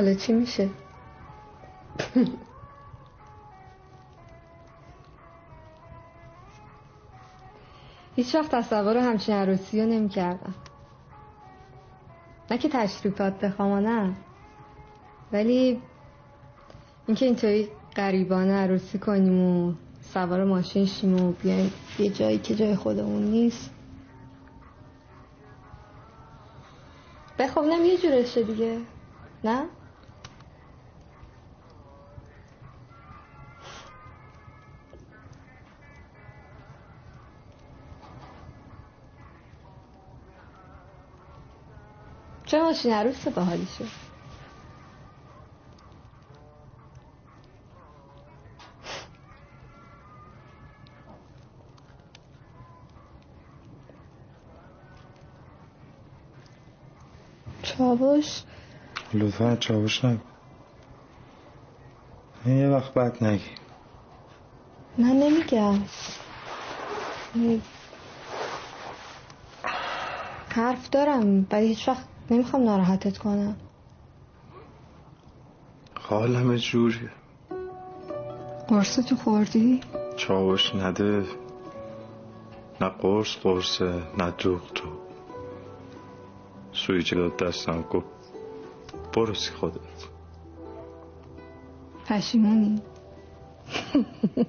حالا چی میشه؟ هیچ وقت تصور همچین عروسی رو نمی کردم نه که تشریفات بخوام نه ولی اینکه اینطوری قریبانه عروسی کنیم و سوار ماشین شیم و بیایم یه جایی که جای خودمون نیست. بخوابنم یه جورشه دیگه. نه؟ چه ماشین عروس باحالی شد؟ چاوش؟ لطفا چاوش نگو. یه وقت بد نگی. من نمیگم. حرف دارم ولی هیچ وقت نمی‌خوام ناراحتت کنم. حالم جوریه. قرص تو خوردی؟ چاوش نده نه قرص قرصه نه دوغ تو. سویچه داد دستم گفت برسی خودت. پشیمونی.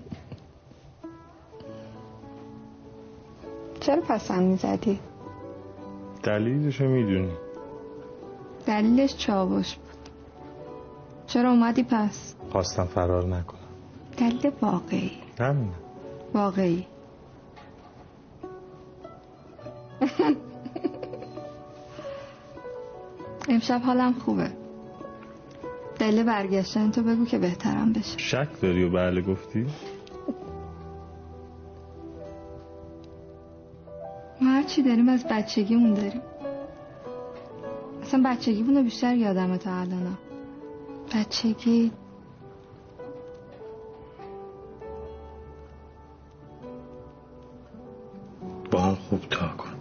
چرا پسم می‌زدی؟ دلیلشو می‌دونی. دلیلش چاوش بود. چرا اومدی پس؟ خواستم فرار نکنم. دلیل واقعی. همینه واقعی. امشب حالم خوبه. دلیل برگشتن تو بگو که بهترم بشه. شک داری و بله گفتی؟ ما هر چی داریم از بچگیمون داریم. اصلا بچگیمون رو بیشتر یادمه تا الان. بچگی. با هم خوب تا کن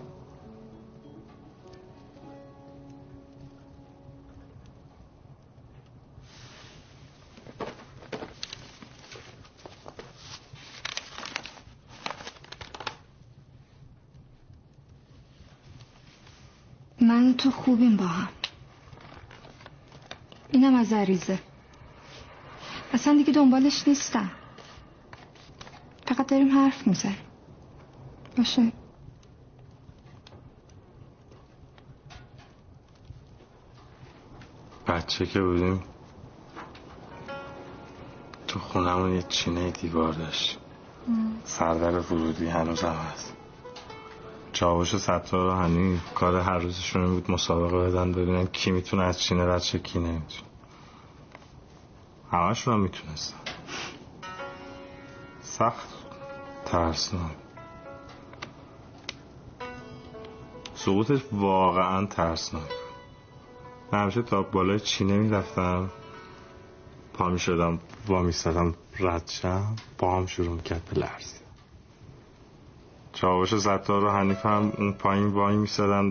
عریضه اصلا دیگه دنبالش نیستم. فقط داریم حرف می‌زنیم. باشه. بچه که بودیم تو خونمون یه چینه دیوار داشت. سردر ورودی هنوز هم هست. چاوش و ستار هنی کار هر روزشون بود مسابقه بدن ببینن کی می‌تونه از چینه رد شه کی نمی‌تونه. همشون هم می‌تونستن سخت ترسناک. سقوطش واقعا ترسناک. من همیشه تا بالای چینه می‌رفتم پا می شدم وا می سدم رد شم پا هم شروع کرد به لرزی. چاوش ستار و حنیف هم اون پایین وای می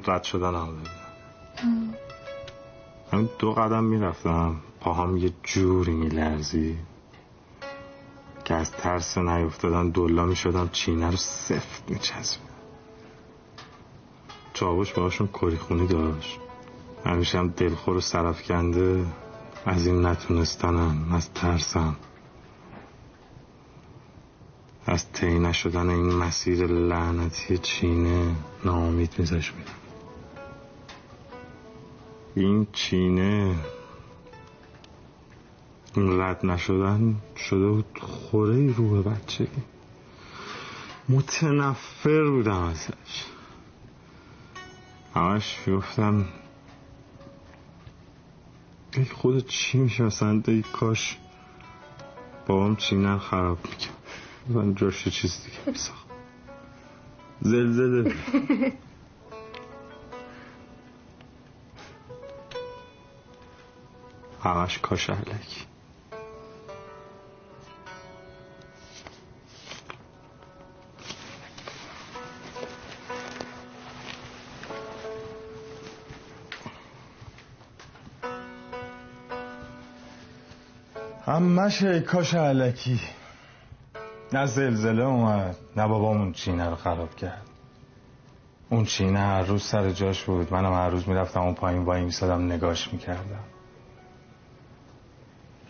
رد شدن هم ببینم. همین دو قدم می رفتم پا هم یه جوری می لرزی که از ترس نیفتادن دلا می شدم چینه رو سفت می چسبیدم چاوش باشون کری خونی داشت. همیشه هم دلخور و سرف کنده از این نتونستنم از ترسم. از طی نشدن این مسیر لعنتی چینه ناامید میزش میدم. این چینه این رد نشدن شده بود خوره رو به متنفر بودم ازش. همش گفتم ای خود چی میشه مثلا؟ ای کاش بابام چینه خراب میکن من جاش چیز دیگه بساخت زلزله. همش کاش علکی همش کاش علکی نه زلزله اومد نه بابامون چینه رو خراب کرد. اون چینه هر روز سر جاش بود منم هر روز می‌رفتم اون پایین وای میسادم نگاش می‌کردم.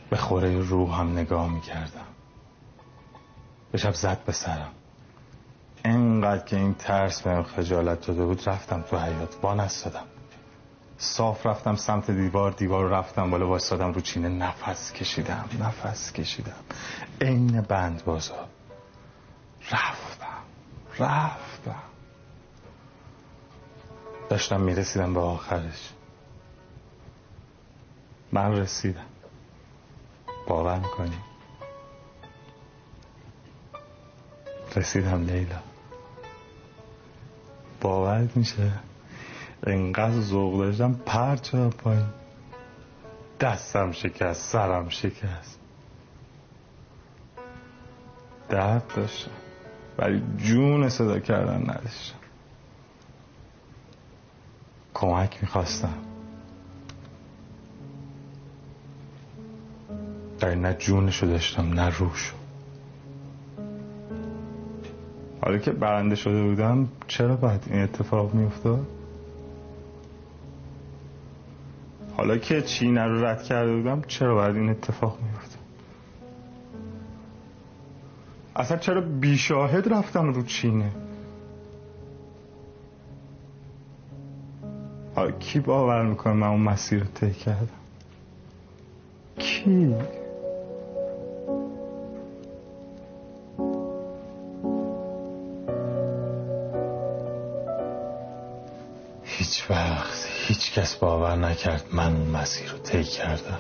به خوره روح هم نگاه می‌کردم. به شب زد به سرم. انقدر که این ترس بهم خجالت داده بود رفتم تو حیات با نستادم. صاف رفتم سمت دیوار دیوار رفتم بالا واسادم رو چینه. نفس کشیدم نفس کشیدم. عین بند بازا رفتم رفتم. داشتم می‌رسیدم به آخرش. من رسیدم. باور می‌کنی؟ رسیدم لیلا. باورت میشه؟ انقدر ذوق داشتم پرت شدم پایین. دستم شکست سرم شکست. درد داشتم. ولی جون صدا کردن نداشتم. کمک می‌خواستم. در نه جونشو داشتم نه روشو حالا که برنده شده بودم چرا باید این اتفاق میافتاد؟ حالا که چینه رو رد کرده بودم چرا باید این اتفاق میافتاد؟ اصلا چرا بیشاهد رفتم رو چینه؟ حالا کی باور می‌کنه من اون مسیر رو طی کردم؟ کی؟ وقت هیچ کس باور نکرد من اون مسیر رو طی کردم.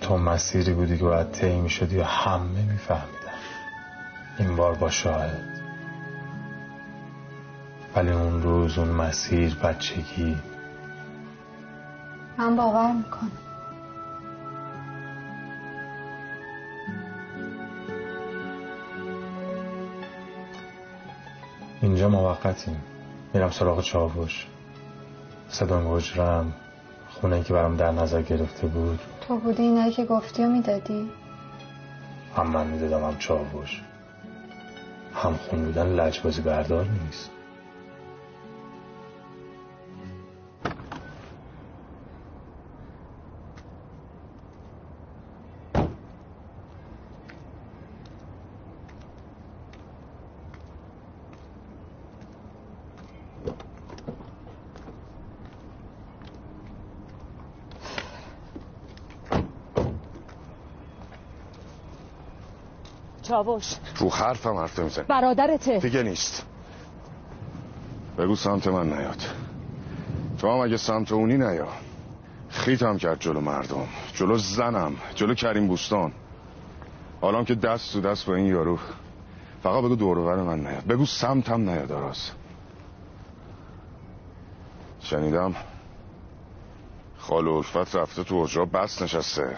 تو مسیری بودی که باید طی می‌شدی یا همه میفهمیدن. این بار با شاهد. ولی اون روز اون مسیر بچگی. من باور می‌کنم. اینجا موقتیم. میرم سراغ چاوش. صدا گجرم خونه که برام در نظر گرفته بود. تو بودی اینایی که گفتی و می‌دادی؟ هم من می‌دادم هم چاوش. هم خون بودن لجبازی بردار نیست. چاوش. رو حرفم حرف نمیزن برادرته. دیگه نیست. بگو سمت من نیاد. تو هم اگه سمت اونی نیا. خیتم کرد جلو مردم. جلو زنم. جلو کریم بوستان. حالا که دست تو دست با این یارو. فقط بگو دورور من نیاد. بگو سمتم نیاد آراز. شنیدم. خال عرفت رفته تو اجرا. بس نشسته.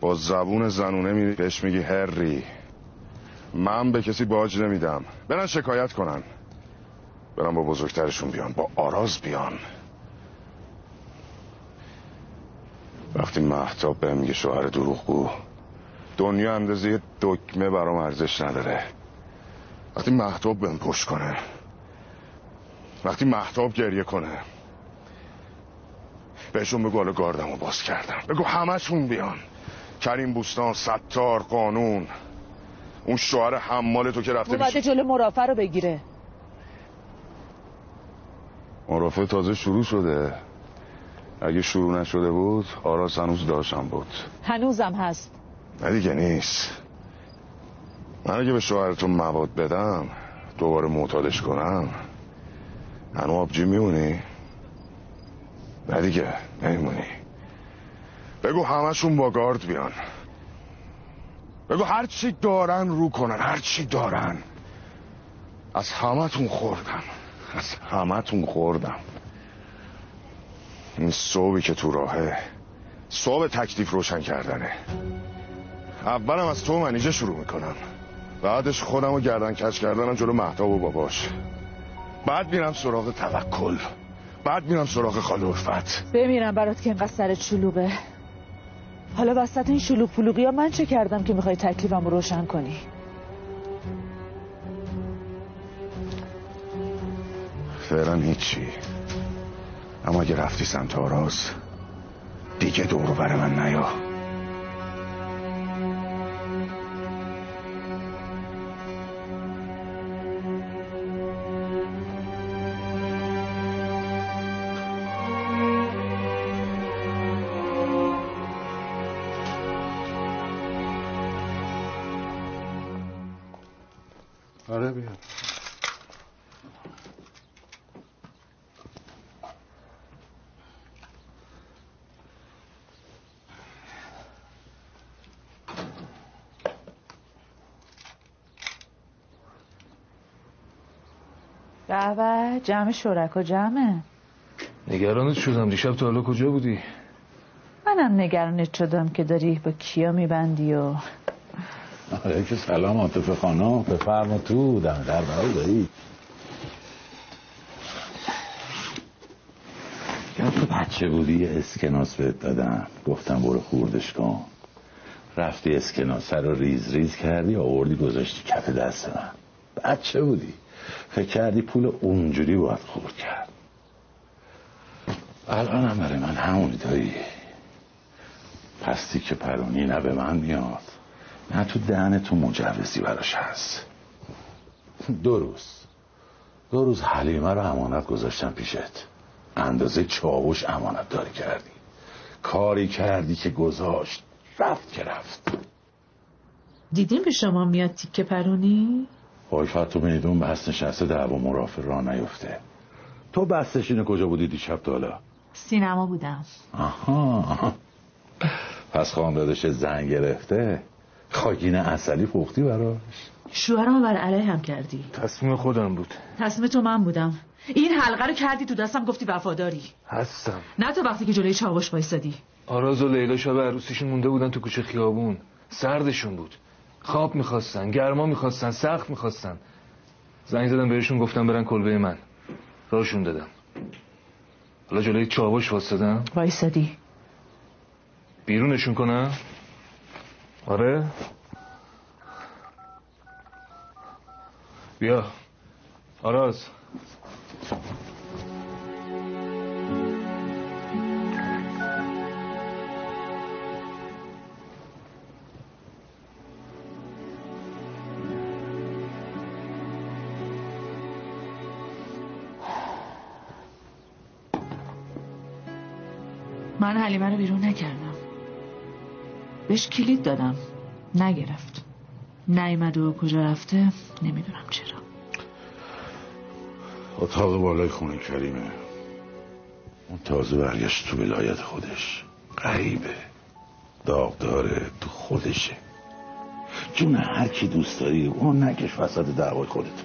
با زبون زنونه می بهش میگی هری. من به کسی باج نمیدم. برن شکایت کنن. برن با بزرگترشون بیان. با آراز بیان. وقتی محتاب به میگه شوهر دروغگو دنیا اندازه دکمه برام ارزش نداره. وقتی محتاب بهم پشت کنه وقتی محتاب گریه کنه بهشون بگو حالا گاردمو باز کردم. بگو همشون بیان. کریم بوستان ستار قانون. اون شوهر حمال تو که رفته اومده جلو مرافع رو بگیره. مرافع تازه شروع شده. اگه شروع نشده بود آراس هنوز داشتم بود. هنوزم هست. نه دیگه نیست. من اگه به شوهرتون مواد بدم دوباره معتادش کنم. هنو آبجی میمونی؟ نه دیگه نمیمونی. بگو همشون با گارد بیان. بگو هر چی دارن رو کنن هر چی دارن. از همتون خوردم از همتون خوردم. این صوبی که تو راهه صوب تکلیف روشن کردنه. اولم از تو منیجه شروع می‌کنم. بعدش خودم رو گردن کش کردنم جلو محتاب و باباش. بعد میرم سراغ توکل. بعد میرم سراغ خاله بمیرم برات که اینقدر سرت شلوغه حالا وسط این شلوغ پلوغی ها من چه کردم که می‌خوای تکلیفم رو روشن کنی؟ فعلا هیچی. اما اگه رفتی سمت آراز دیگه دورو بر من نیا. جمع شرکا جمعه. نگرانت شدم. دیشب تا حالا کجا بودی؟ منم نگرانت شدم که داری با کیا میبندی و آره که سلام عاطفه خانم. بفرما تو دم در برای دایی یا تو بچه بودی یه اسکناس بهت دادم. گفتم برو خوردش کن. رفتی اسکناس رو ریز ریز کردی آوردی گذاشتی کف دست من. بچه بودی. فکر کردی پول اونجوری باید خورد کرد. الان هم برای من همونی دایی. پستی که پرونی نه به من میاد نه تو دهن تو مجوزی براش هست. دو روز. دو روز حلیمه رو امانت گذاشتم پیشت. اندازه چاوش امانت داری کردی. کاری کردی که گذاشت. رفت که رفت. دیدیم به شما میاد تیکه پرونی؟ وای تو میدون بس نشسته دعوا مرافع را نیفته. تو بستش اینه کجا بودی دیشب تا حالا؟ سینما بودم. آها. پس خانوادش زن گرفته. خاگین اصلی پختی براش. شوهرم بر علیه هم کردی. تصمیم خودم بود. تصمیم تو من بودم. این حلقه رو کردی تو دستم گفتی وفاداری. هستم. نه تو وقتی که جلوی چاوش وایسادی آراز و لیلا شب عروسیشون مونده بودن تو کوچه خیابون. سردشون بود. خواب می‌خواستن گرما می‌خواستن سخت می‌خواستن. زنگ زدم بهشون گفتم برن کلبه من. راشون دادم. حالا جلوی چاوش واسدم وایسادی. بیرونشون کنم. آره. بیا. آراز. حلیمه رو بیرون نکردم. بهش کلید دادم. نگرفت. نیومد و کجا رفته نمی‌دونم چرا. اتاق بالای خونه کریمه. اون تازه برگشت تو ولایت خودش. غریبه. داغ داره تو خودشه. جون هر کی دوست داری اون نکش وسط دعوای خودت.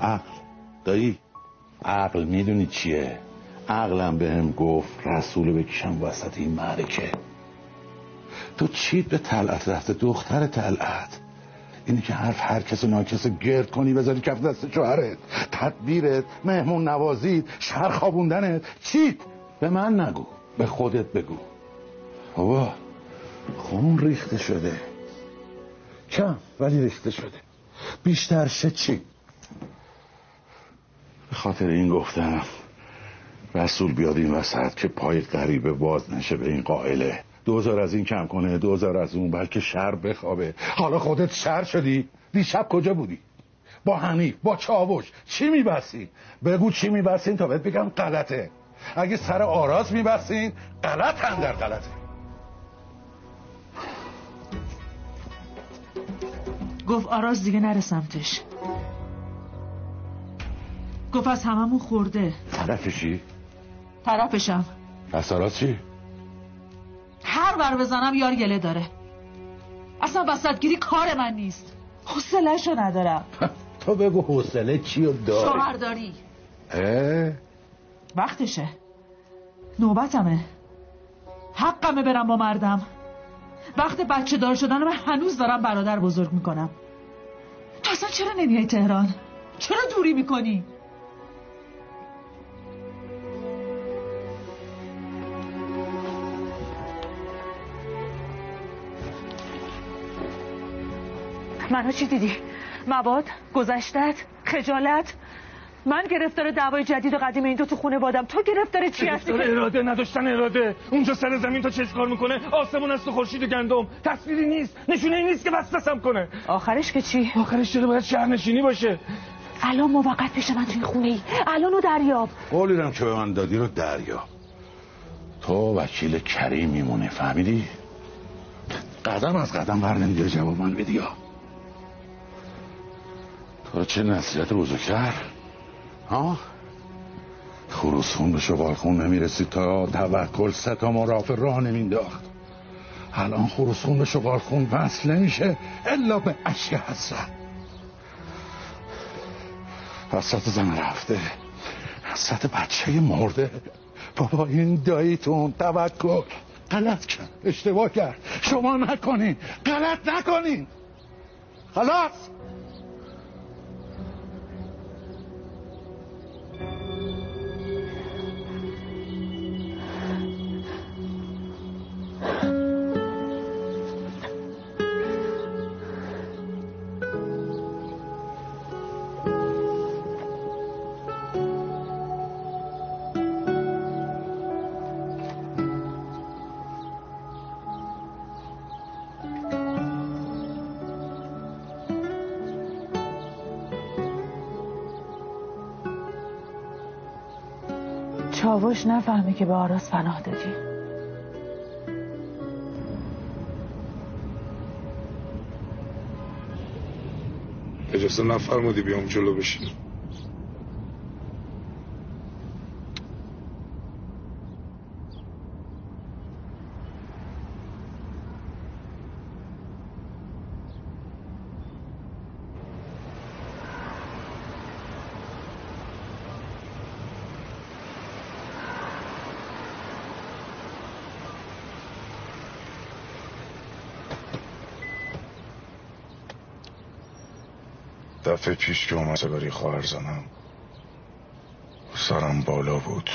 عقل. دایی عقل می‌دونی چیه؟ عقلم به هم گفت رسول بکشم وسط این معرکه. تو چیت به طلعت رفته دختر طلعت اینه که حرف هر کس ناکس گرد کنی بذاری کف دست شوهرت تدبیرت مهمون نوازید شهر خوابوندنت. چیت؟ به من نگو به خودت بگو. بابا خون ریخته شده. کم ولی ریخته شده. بیشتر شه چی به خاطر این گفتم رسول بیاد این وسط که پای غریبه باز نشه به این قائله. دوزار از این کم کنه دوزار از اون بلکه شر بخوابه. حالا خودت شر شدی؟ دیشب کجا بودی؟ با حنیف با چاوش چی میبستین بگو چی میبستین تا بهت بگم غلطه. اگه سر آراز میبستین غلط هم در غلطه. گفت آراز دیگه نره سمتش. گفت از هممون خورده. طرفشی طرفشم. آراز چی؟ هر بر بزنم یار گله داره. اصلا وسطگیری کار من نیست. حوصله‌شو ندارم. تو بگو حوصله چی رو داری؟ شوهرداری. اه؟ وقتشه. نوبتمه. حقمه برم با مردم. وقت بچه دار شدن من هنوز دارم برادر بزرگ می‌کنم. تو اصلا چرا نمیای تهران؟ چرا دوری می‌کنی؟ منو چی دیدی؟ مواد؟ گذشتت؟ خجالت؟ من گرفتار دعوای جدید و قدیم این دو تو خونه بادم تو گرفتار چی هستی گرفتار اراده نداشتن اراده اونجا سر زمین تا چه کار می‌کنه آسمون است و خورشید و گندم تصویری نیست نشونه این نیست که وسوسم کنه آخرش که چی آخرش چرا باید شهرنشینی باشه الان موقت پیش من توی خونه ای الان و دریاب قولیدم که به من دادی رو دریاب تو وکیل کریم میمونه فهمیدی؟ قدم از قدم بر نمیداری جواب من بدی رو چه نصیحت بزرگتر؟ ها؟ خروسون به شغالخون نمی‌رسید تا توکل ستا مرافع راه نمینداخت الان خروسون به شغالخون وصل نمیشه الا به اشک حسرت. حسرت زن رفته. حسرت بچه مرده. بابا این داییتون توکل غلط کرد. اشتباه کرد. شما نکنین. غلط نکنین. خلاص. چاوش نفهمه که به آراز پناه دادی. اجازه نفرمودی بیام جلو بشین دفعه پیش که اومد سگاری خواهر زنم. سرم بالا بود.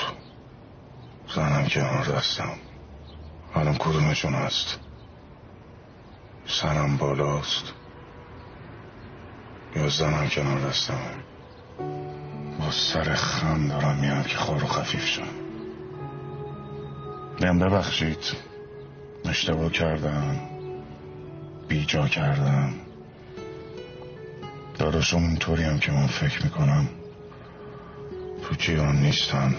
زنم کنار دستم. الان کدومشون هست؟ سرم بالاست. یا زنم کنار دستم؟ با سر خم دارم میاد که خار و خفیف شم. بهم ببخشید. اشتباه کردم. بیجا کردم. داداشم اونطوری هم که من فکر می‌کنم تو جیان نیستن.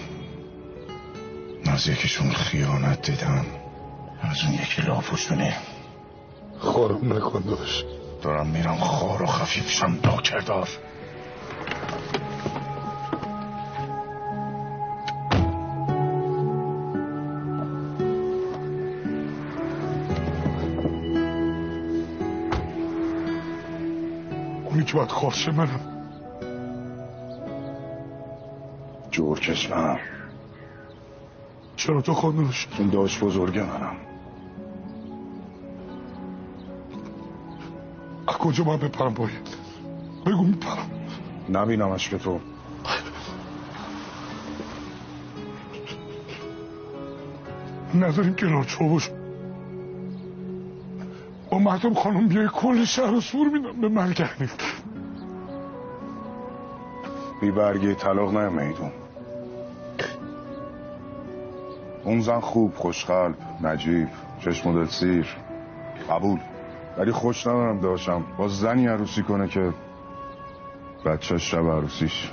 از یکیشون خیانت دیدن. از اون یکی لاپوشونه خورم نکن داشت. دارم میرم خار و خفیف شم باید خارش منم. جور کشمم چرا تو خواندنش این داشت بزرگ منم. از کجا باید بپرم باید؟ بگو میپرم. نبینمش که تو. نذاریم کنار چوبش. مردم خانم بیای کل شهر رو سور میدم. به مرگهنی بی برگه طلاق نه میدون. اون زن خوب خوشقلب نجیب چشم و دل سیر. قبول. ولی خوش ندارم داشتم با زنی عروسی کنه که بچه شب عروسیش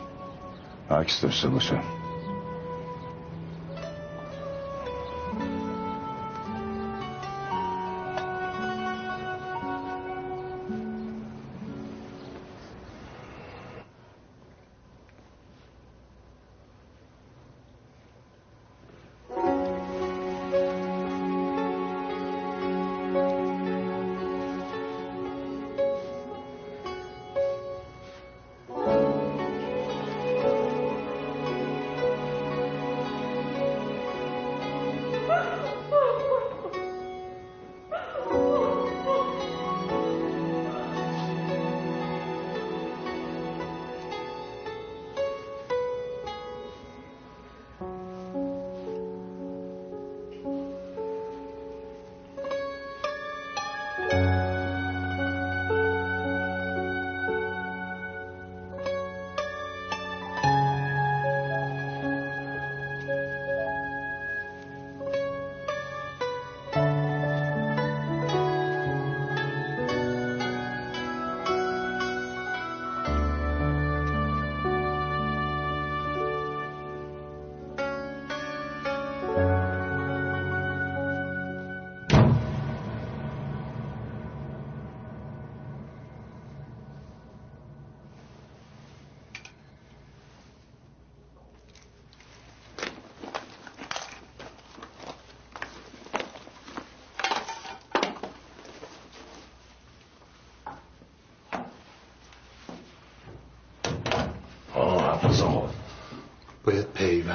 عکس داشته باشه.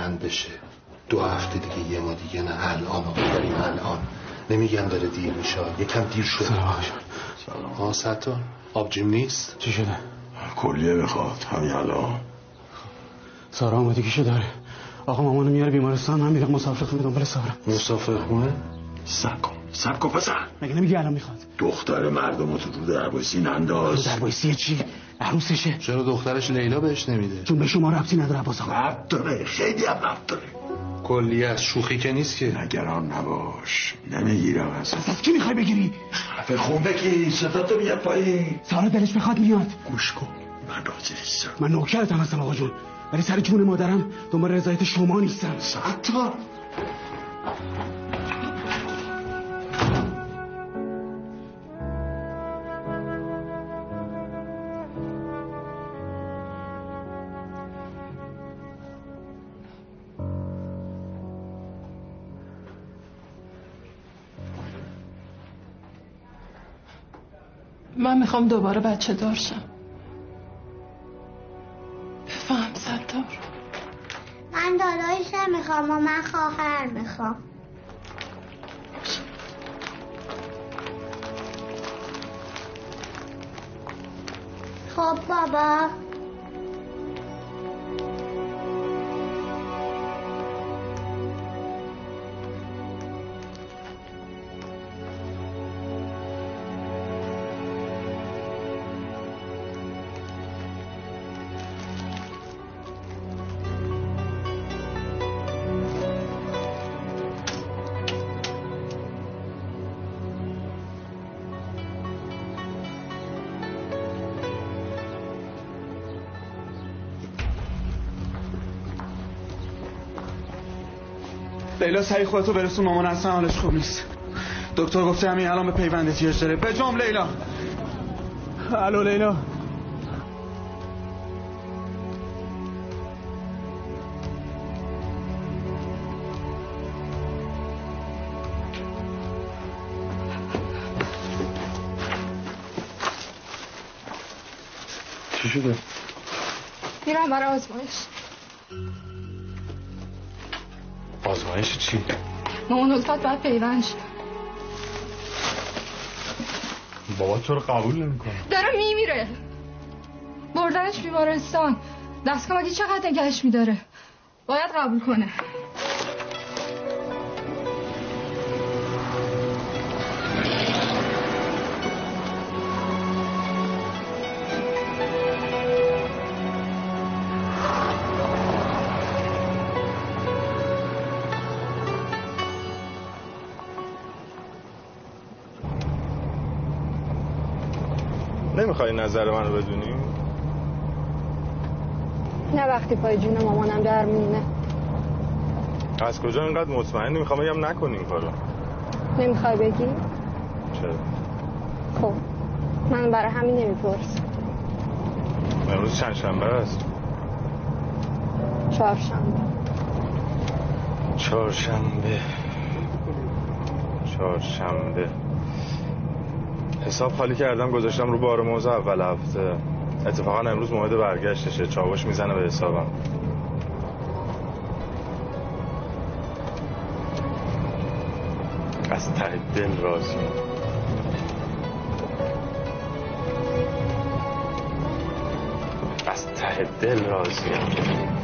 پیوند بشه. دو هفته دیگه یه ما دیگه نه. الان داریم الان. نمیگم داره دیر میشه. یکم دیر شد. سلام ها ستار آبجیم نیست؟ چی شده؟ کلیه بخواد. همین الان. سارا شو داره. آقا مامانو میاره بیمارستان. من میرم مسافر خونه دنبال سارا. مسافر خونه سب کن سب کن پسر. مگه نمیگی الان می‌خواد؟ دختر مردم تو رو در بایسی ننداز در بایسی چی؟ عروسشه. چرا دخترش لیلا بهش نمیده؟ چون به شما ربطی نداره عباس آقا. ربط داره. خیلی هم ربط داره. کلی از شوخی که نیست که. نگران نباش. نمی‌گیرم از از کی می‌خوای بگیری؟ حرف خون بگی. صدا تو میاد پایین. سارا دلش بخواد میاد گوش کن. من نیستم. من نوکرتم هستم آقا جون. ولی سر جون مادرم دنبال رضایت شما نیستم. ستار من می‌خوام دوباره بچه دار شم. بفهم ستار. من دادایش نمی‌خوام و من خواهر می‌خوام. خب بابا. لیلا سعی خودتو برسون مامان اصلا حالش خوب نیست. دکتر گفته همین الان به پیوند احتیاج داره. به جام لیلا. الو لیلا. چی شده؟ میرم برای آزمایش. آزمایش چی؟ مامان الفت باید پیوند بابا تو رو قبول نمی‌کنه داره میمیره بردنش بیمارستان دستگاه مگه چقدر نگهش میداره باید قبول کنه نمی‌خوای نظر منو بدونی؟ نه وقتی پای جون مامانم در میونه از کجا اینقدر مطمئنی؟ می‌خوام بگم نکنی این کارو. نمی‌خوای بگی؟ چرا؟ خب من برای همین نمی‌پرسم امروز چند شنبه است؟ چهارشنبه. چهارشنبه. چهارشنبه. حساب خالی کردم گذاشتم رو بار موزه اول هفته. اتفاقا امروز موعد برگشتشه. چاوش می‌زنه به حسابم. از ته دل راضی. از ته دل راضیم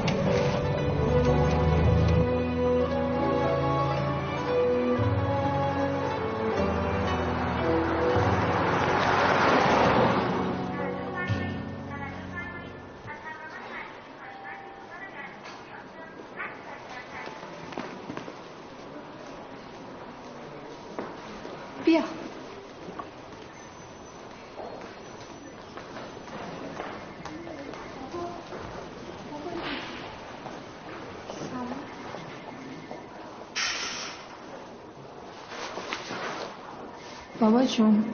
جون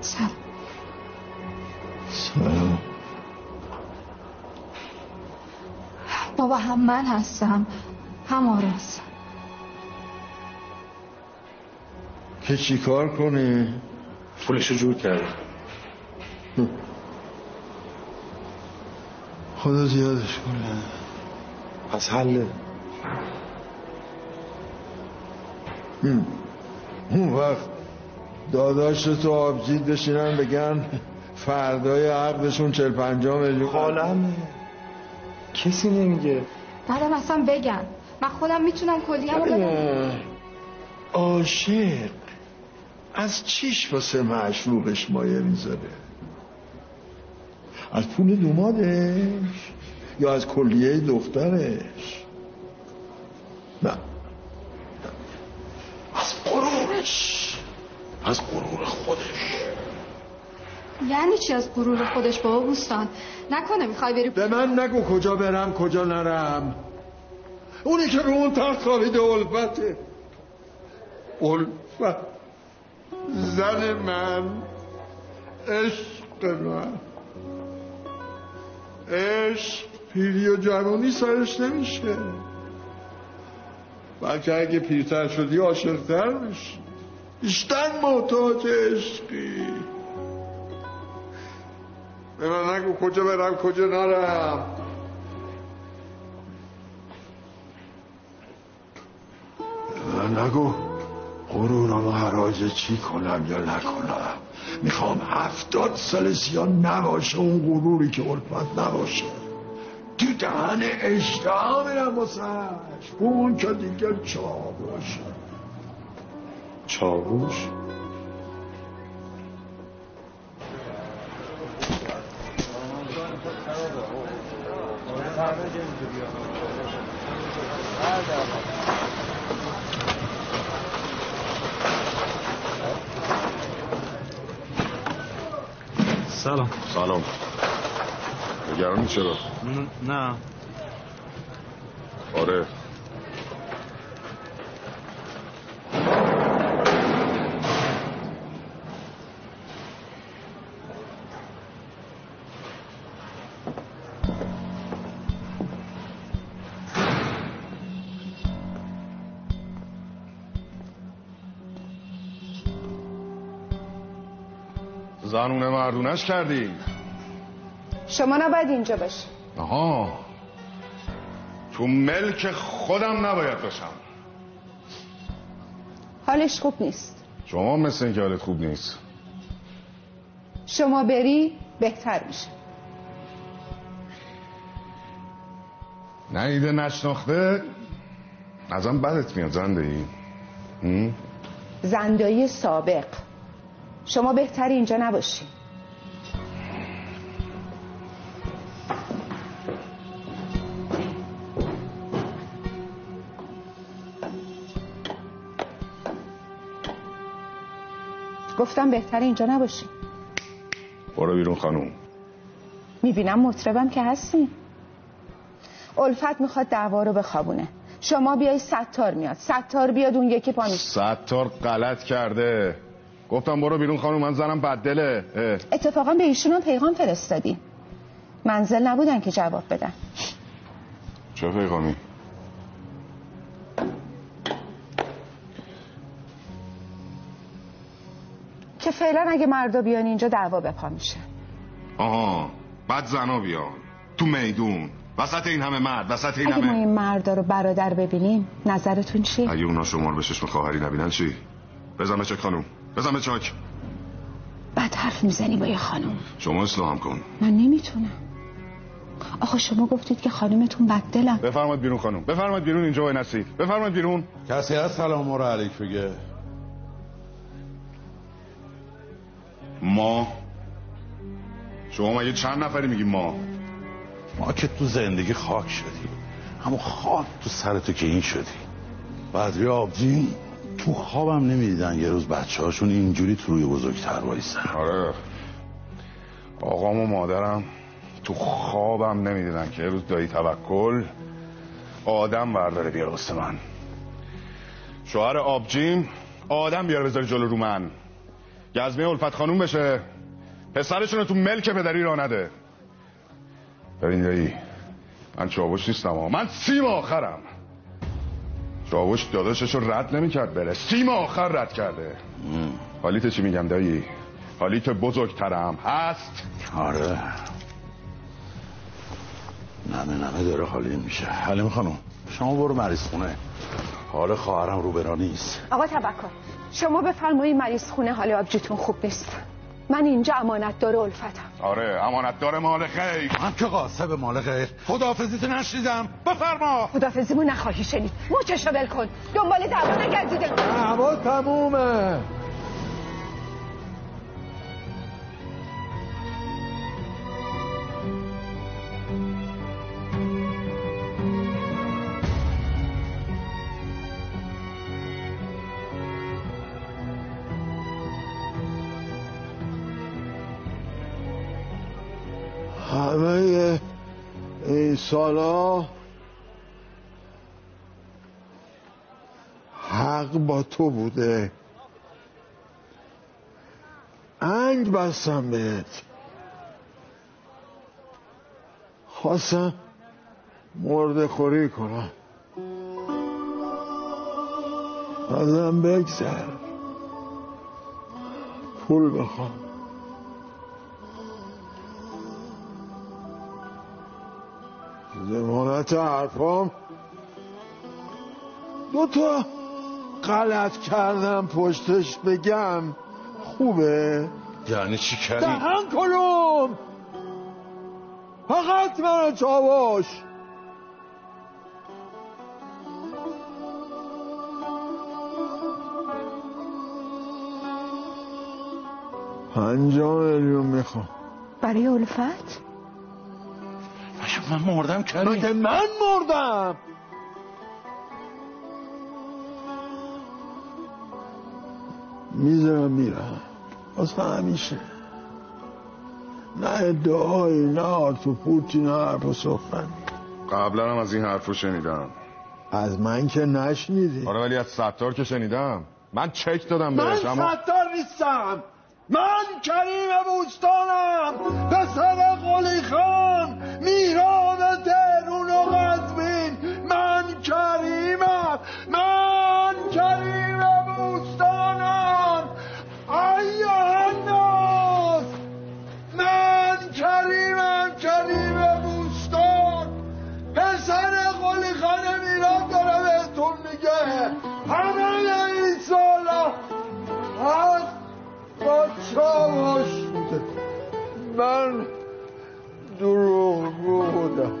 سلام. سلام. بابا هم من هستم هم آراز که چی کار کنی؟ پولشو جور کرده خدا زیادش کنه. پس حله اون وقت داداش تو آبجید بشینن بگن فردای عقدشون چل پنجاه میلیون. خالمه کسی نمیگه. بعدم اصلا بگن من خودم می‌تونم کلیه بدم. عاشق. از چیش واسه معشوقش مایه می‌ذاره؟ از پول دومادش؟ یا از کلیه دخترش نه. از غرورش. از غرور خودش. یعنی چی از غرور خودش بابا بوستان؟ نکنه می‌خوای بری به من نگو کجا برم کجا نرم. اونی که رو اون تخت خوابیده الفته. الفت. زن من. عشق من. عشق پیری و جوانی سرش نمیشه. بلکه اگه پیرتر شدی عاشقتر میشی. بیشتر محتاج عشقی. به من نگو کجا برم کجا نرم. نگو. غرورم و حراج چی کنم یا نکنم. می‌خوام هفتاد سال سیان نباشه اون غروری که الفت نباشه. دهن اشتها میرم واسش اون که دیگه چاوشه چاووش سلام. سلام. نگرانی چرا؟ نه. آره. زنونه مردونش کردی شما نباید اینجا باشی. آها. تو ملک خودم نباید باشم. حالش خوب نیست. شما مثل اینکه حالت خوب نیست. شما بری بهتر میشه. نیده نشناخته ازم بدت میاد زنده ای زندایی سابق. شما بهتر اینجا نباشی. گفتم بهتر اینجا نباشی. برو بیرون خانوم. می‌بینم مطربم که هستی. الفت می‌خواد دعوا رو بخوابونه. شما بیای ستار میاد. ستار بیاد اون یکی پا میشه ستار غلط کرده. گفتم برو بیرون خانوم من زنم بددله. اه. اتفاقا به ایشون هم پیغام فرستادی. منزل نبودن که جواب بدن. چه پیغامی؟ که فعلا اگه مردا بیان اینجا دعوا به پا میشه. آها بعد زنا بیان. تو میدون. وسط این همه مرد وسط این اگه ما همه این مردا رو برادر ببینیم نظرتون چی؟ اگه اونا شما رو به چشم خواهری نبینن چی؟ بزن به چک خانوم. بزن به چک بد حرف می‌زنی با یه خانم شما اصلاحم کن. من نمی‌تونم. آخه شما گفتید که خانمتون بد دلم. بفرمایید بیرون خانوم. بفرمایید بیرون اینجا وای نسید بفرمایید بیرون. کسی هست؟ سلام رو علیک بگه. ما؟ شما مگه چند نفری میگیم ما؟ ما که تو زندگی خاک شدیم اما خاک تو سر تو که این شدی. بدری آبجین تو خوابم نمی‌دیدن یه روز بچه هاشون اینجوری تو روی بزرگتر وایسن آره. آقام و مادرم تو خوابم نمی‌دیدن که یه روز دایی توکل آدم برداره بیاره واسه من. شوهر آبجیم آدم بیاره بذاره جلو رو من. گزمه الفت خانوم بشه. پسرشون رو تو ملک پدری را نده. ببین دایی من چاوش نیستم ها من سیم آخرم. چاوش داداشش رو رد نمی‌کرد بره. سیم آخر رد کرده. حالیت چی میگم دایی؟ حالی که بزرگترم. هست. آره. نمه نمه داره حالی میشه. حلیم خانم شما برو مریض خونه. حال خواهرم رو برا نیست. آقا تبکر. شما بفرمایید مریض خونه حال آبجیتون خوب نیست. من اینجا امانت داره الفتم. آره امانت داره مال خیر. من که قاسب مال خیر. خداحافظیت نشنیدم بفرما. خدافزیمو نخواهی شنید. موچشو ول کن. دنبال دعوا نگردیده دعوا تمومه. همه این سالا حق با تو بوده. انگ بستم بهت. خواستم مرد خوری کنم. ازم بگذر. پول بخوام. زمانت حرفام. دو تا غلط کردم پشتش بگم. خوبه؟ یعنی چی کردی؟ دهن کلوم. فقط من چاوش. پنجاه میلیون می‌خوام. برای الفت؟ من مردم کریم. مگه من مردم؟ می‌ذارم میرم. واسه همیشه. نه ادعایی نه آرت و پورتی نه حرف و سخنی قبلا هم از این حرف رو شنیدم. از من که نشنیدی. آره ولی از ستار که شنیدم. من چک دادم من بهش اما ستار نیستم. من کریم بوستانم. پسر قلی خان میرام من دروغگو بودم.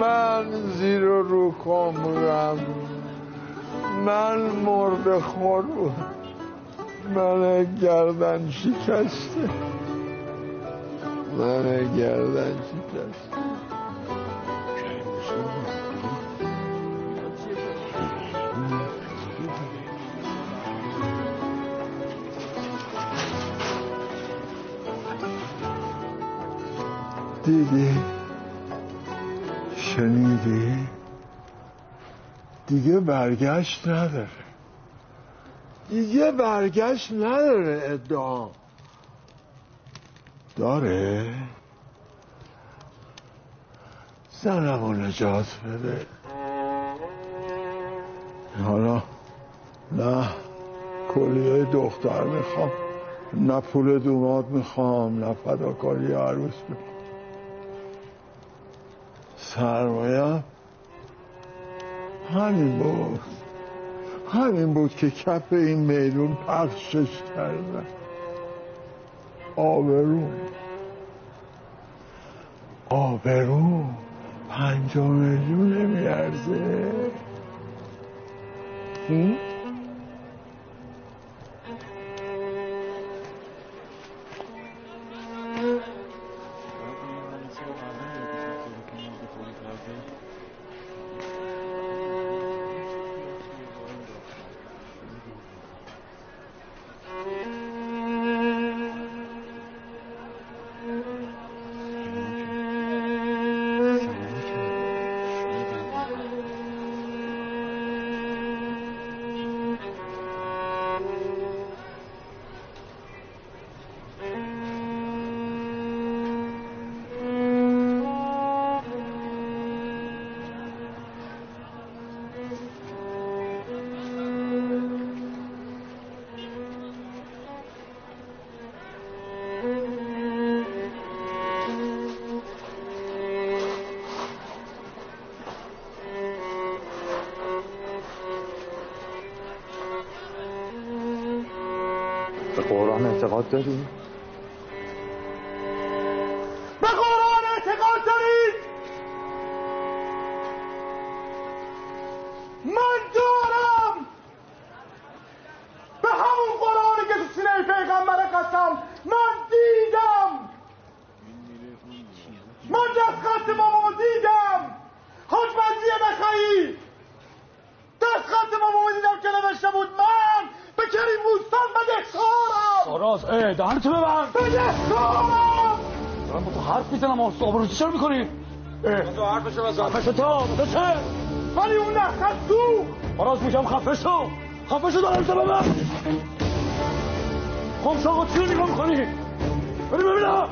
من زیر رو کامرم من مرد خور بودم. من گردن شکسته. من گردن شکسته. دیدی شنیدی؟ دیگه برگشت نداره. دیگه برگشت نداره ادعا. داره؟ زنم رو نجات بده. حالا نه کلیه دختر می‌خوام نه پول دوماد می‌خوام نه فداکاری عروس می‌خوام. سرمایم همین بود. همین بود که کف این میدون پخشش کردن آبرو آبرو پنجاه میلیون نمیارزه. به قرآن اعتقاد داری؟ تو تو چه؟ ولی اون نخست تو آراز میگم خفه شو. خفه شو دارم تو ببند خب آقا چی رو نگاه می‌کنی؟ بری ببینم.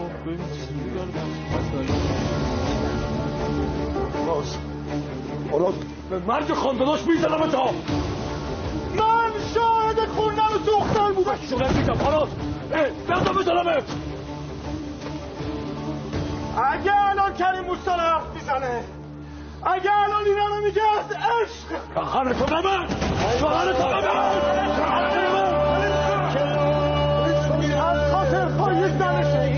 آراز آراز به مرگ خانداناش می‌زنم تا. من شاهد خوندن و سوختن بودم. شغلت میگم. آراز بردم بزنمت. اگه الان کریم بوستان حرف می‌زنه اگه الان اینا رو میگه از عشق! دهن تو ببند! دهن تو ببند! از خاطر خواهی زنشه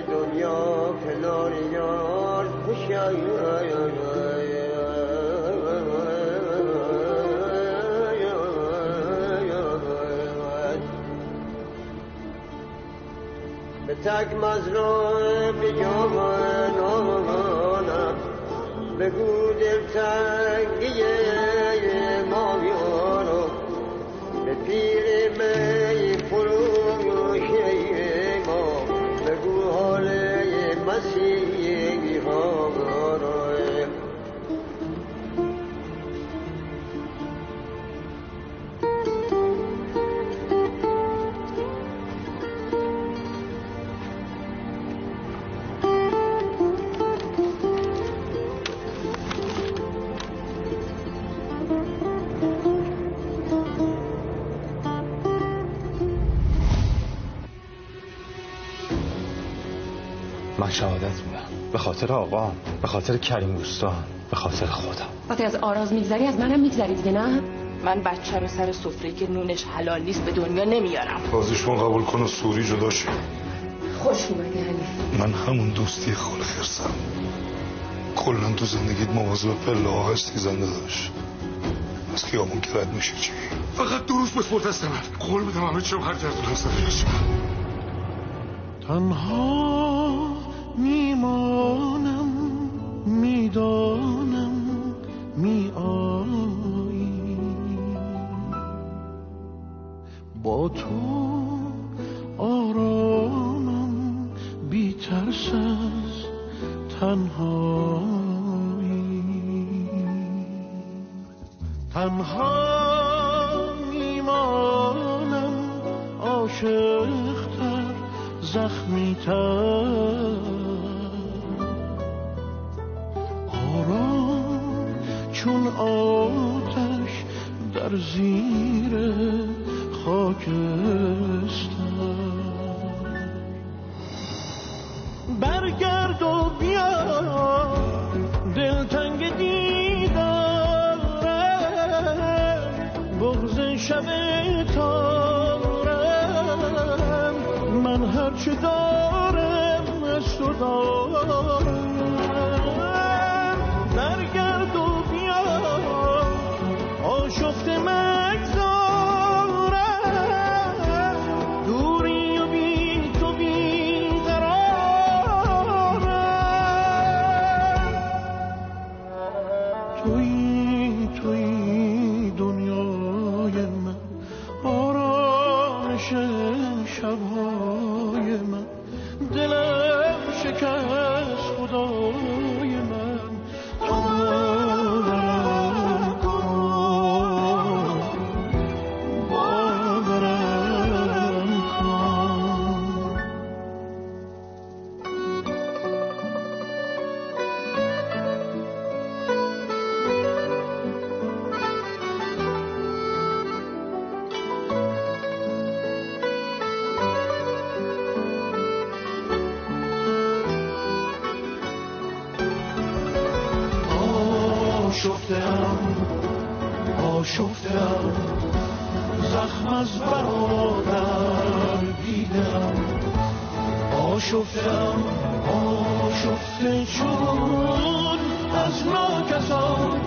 دنیا کنار یار خوش به تک مظلوم به جوانانم بگو دلتنگی شهادت میدم. به خاطر آقام به خاطر کریم بوستان به خاطر خودم وقتی از آراز میگذری از منم میگذری دیگه نه؟ من بچه رو سر سفره که نونش حلال نیست به دنیا نمیارم. بازیشون قبول کن و سوری جدا شد خوش اومدی حنیف من همون دوستی خال خرسم. کلا تو زندگیت مواظب پله ها هستی زنده داشت از خیابون که رد میشه چی؟ فقط دو روز بسپرت من قول میدم همه چیم هر گردون هست تنها چون آتش در زیر خاکستر برگرد و بیا دلتنگ آشفتم آشفتم. زخم از برادر دیدم. آشفتم آشفته چون از ناکسان